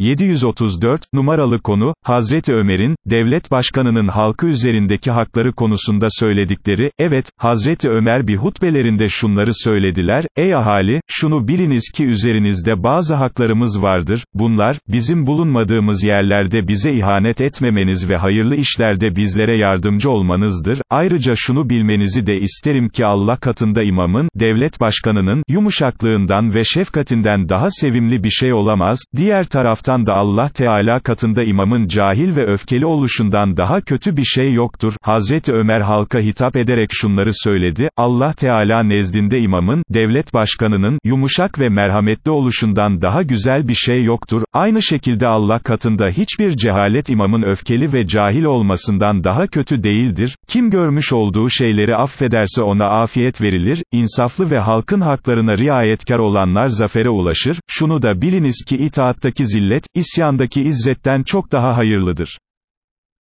734, numaralı konu, Hazreti Ömer'in, devlet başkanının halkı üzerindeki hakları konusunda söyledikleri, evet, Hazreti Ömer bir hutbelerinde şunları söylediler, ey ahali, şunu biliniz ki üzerinizde bazı haklarımız vardır, bunlar, bizim bulunmadığımız yerlerde bize ihanet etmemeniz ve hayırlı işlerde bizlere yardımcı olmanızdır, ayrıca şunu bilmenizi de isterim ki Allah katında imamın, devlet başkanının, yumuşaklığından ve şefkatinden daha sevimli bir şey olamaz, diğer taraftan da Allah Teala katında imamın cahil ve öfkeli oluşundan daha kötü bir şey yoktur, Hazreti Ömer halka hitap ederek şunları söyledi, Allah Teala nezdinde imamın, devlet başkanının, yumuşak ve merhametli oluşundan daha güzel bir şey yoktur, aynı şekilde Allah katında hiçbir cehalet imamın öfkeli ve cahil olmasından daha kötü değildir, kim görmüş olduğu şeyleri affederse ona afiyet verilir, insaflı ve halkın haklarına riayetkar olanlar zafere ulaşır, şunu da biliniz ki itaattaki zillet, isyandaki izzetten çok daha hayırlıdır.